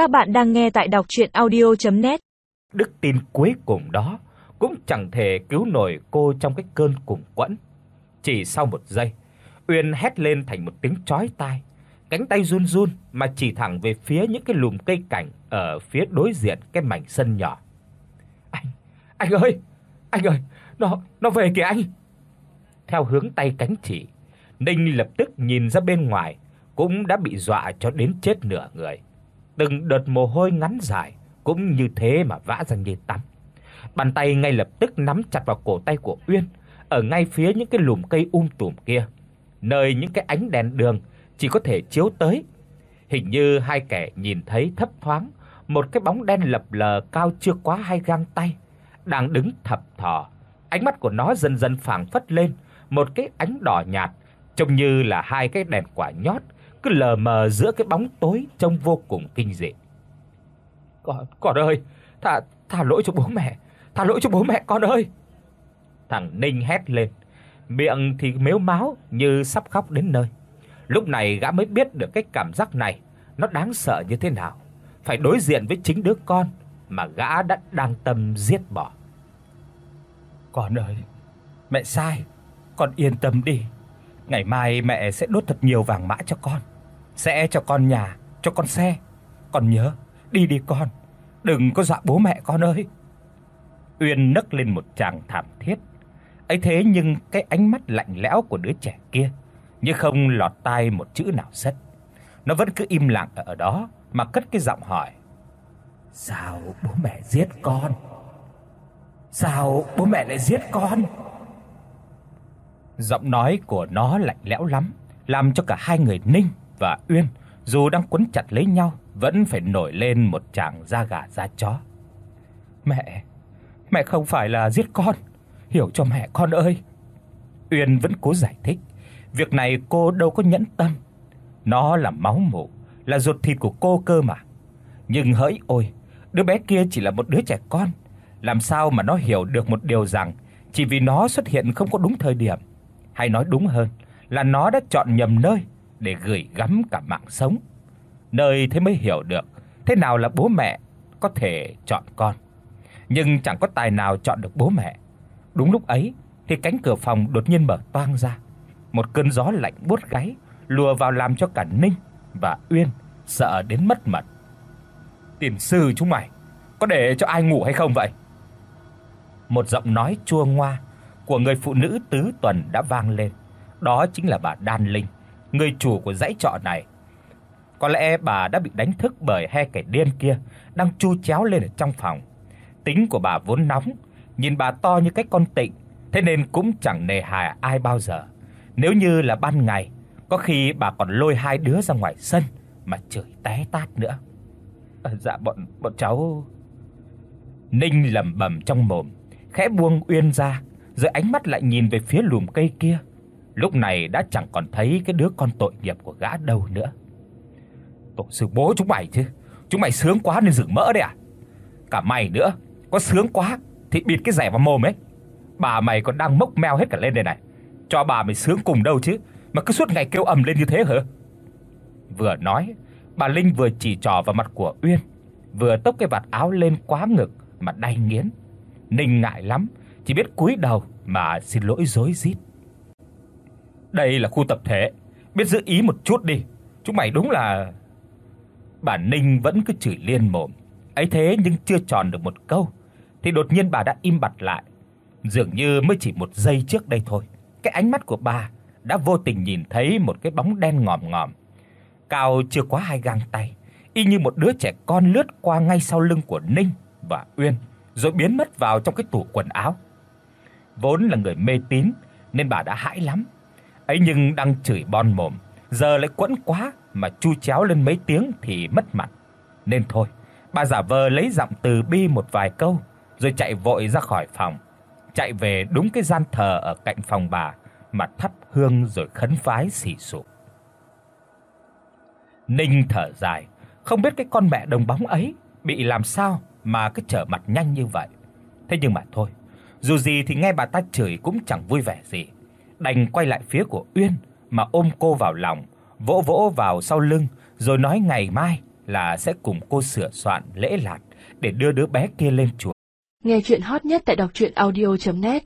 Các bạn đang nghe tại đọc audio net Đức tin cuối cùng đó cũng chẳng thể cứu nổi cô trong cái cơn cùng quẫn. Chỉ sau một giây, Uyên hét lên thành một tiếng chói tai, cánh tay run run mà chỉ thẳng về phía những cái lùm cây cảnh ở phía đối diện cái mảnh sân nhỏ. "Anh, anh ơi, anh ơi, nó nó về kìa anh." Theo hướng tay cánh chỉ, Ninh lập tức nhìn ra bên ngoài, cũng đã bị dọa cho đến chết nửa người. Từng đợt mồ hôi ngắn dài cũng như thế mà vã ra như tắm. Bàn tay ngay lập tức nắm chặt vào cổ tay của Uyên, ở ngay phía những cái lùm cây um tùm kia, nơi những cái ánh đèn đường chỉ có thể chiếu tới. Hình như hai kẻ nhìn thấy thấp thoáng một cái bóng đen lập lờ cao chưa quá hai gang tay, đang đứng thập thò. Ánh mắt của nó dần dần phảng phất lên một cái ánh đỏ nhạt, trông như là hai cái đèn quả nhót cứ lờ mờ giữa cái bóng tối trông vô cùng kinh dị. "Con, con ơi, tha tha lỗi cho bố mẹ, tha lỗi cho bố mẹ con ơi." Thằng Ninh hét lên, miệng thì mếu máo như sắp khóc đến nơi. Lúc này gã mới biết được cái cảm giác này nó đáng sợ như thế nào, phải đối diện với chính đứa con mà gã đã đang tâm giết bỏ. "Con ơi, mẹ sai, con yên tâm đi. Ngày mai mẹ sẽ đốt thật nhiều vàng mã cho con, sẽ cho con nhà, cho con xe. Con nhớ, đi đi con, đừng có dọa bố mẹ con ơi." Uyên nấc lên một tràng thảm thiết. Ấy thế nhưng cái ánh mắt lạnh lẽo của đứa trẻ kia như không lọt tai một chữ nào sất. Nó vẫn cứ im lặng ở đó mà cất cái giọng hỏi: "Sao bố mẹ giết con? Sao bố mẹ lại giết con?" Giọng nói của nó lạnh lẽo lắm, làm cho cả hai người Ninh và Uyên dù đang quấn chặt lấy nhau vẫn phải nổi lên một tràng da gà da chó. "Mẹ, mẹ không phải là giết con, hiểu cho mẹ con ơi." Uyên vẫn cố giải thích, việc này cô đâu có nhẫn tâm. Nó là máu mủ, là ruột thịt của cô cơ mà. Nhưng hỡi ôi, đứa bé kia chỉ là một đứa trẻ con, làm sao mà nó hiểu được một điều rằng chỉ vì nó xuất hiện không có đúng thời điểm, hay nói đúng hơn là nó đã chọn nhầm nơi để gửi gắm cả mạng sống. Nơi thế mới hiểu được thế nào là bố mẹ có thể chọn con, nhưng chẳng có tài nào chọn được bố mẹ. Đúng lúc ấy thì cánh cửa phòng đột nhiên mở toang ra. Một cơn gió lạnh buốt gáy lùa vào làm cho cả Ninh và Uyên sợ đến mất mật. "Tiền sư chúng mày, có để cho ai ngủ hay không vậy?" Một giọng nói chua ngoa của người phụ nữ tứ tuần đã vang lên. Đó chính là bà Đan Linh, người chủ của dãy trọ này. Có lẽ bà đã bị đánh thức bởi hai kẻ điên kia đang chu chéo lên ở trong phòng. Tính của bà vốn nóng, nhìn bà to như cái con tịnh, thế nên cũng chẳng nề hà ai bao giờ. Nếu như là ban ngày, có khi bà còn lôi hai đứa ra ngoài sân mà chửi té tát nữa. À, dạ bọn bọn cháu Ninh lẩm bẩm trong mồm, khẽ buông Uyên ra, rồi ánh mắt lại nhìn về phía lùm cây kia. Lúc này đã chẳng còn thấy cái đứa con tội nghiệp của gã đâu nữa. Tổ sư bố chúng mày chứ, chúng mày sướng quá nên dựng mỡ đấy à? Cả mày nữa, có sướng quá thì bịt cái rẻ vào mồm ấy. Bà mày còn đang mốc meo hết cả lên đây này. Cho bà mày sướng cùng đâu chứ, mà cứ suốt ngày kêu ầm lên như thế hả? Vừa nói, bà Linh vừa chỉ trỏ vào mặt của Uyên, vừa tốc cái vạt áo lên quá ngực mà đay nghiến. Ninh ngại lắm, chỉ biết cúi đầu mà xin lỗi rối rít. Đây là khu tập thể, biết giữ ý một chút đi. Chúng mày đúng là Bà Ninh vẫn cứ chửi liên mồm. Ấy thế nhưng chưa tròn được một câu thì đột nhiên bà đã im bặt lại. Dường như mới chỉ một giây trước đây thôi, cái ánh mắt của bà đã vô tình nhìn thấy một cái bóng đen ngòm ngòm, cao chưa quá hai gang tay, y như một đứa trẻ con lướt qua ngay sau lưng của Ninh và Uyên, rồi biến mất vào trong cái tủ quần áo. Vốn là người mê tín nên bà đã hãi lắm. Ấy nhưng đang chửi bon mồm, giờ lại quẫn quá mà chu chéo lên mấy tiếng thì mất mặt. Nên thôi, bà giả vờ lấy giọng từ bi một vài câu rồi chạy vội ra khỏi phòng, chạy về đúng cái gian thờ ở cạnh phòng bà mà thắp hương rồi khấn vái xỉ sụp. Ninh thở dài, không biết cái con mẹ đồng bóng ấy bị làm sao mà cứ trở mặt nhanh như vậy. Thế nhưng mà thôi, dù gì thì nghe bà ta chửi cũng chẳng vui vẻ gì. Đành quay lại phía của Uyên mà ôm cô vào lòng, vỗ vỗ vào sau lưng rồi nói ngày mai là sẽ cùng cô sửa soạn lễ lạt để đưa đứa bé kia lên chùa. Nghe truyện hot nhất tại doctruyenaudio.net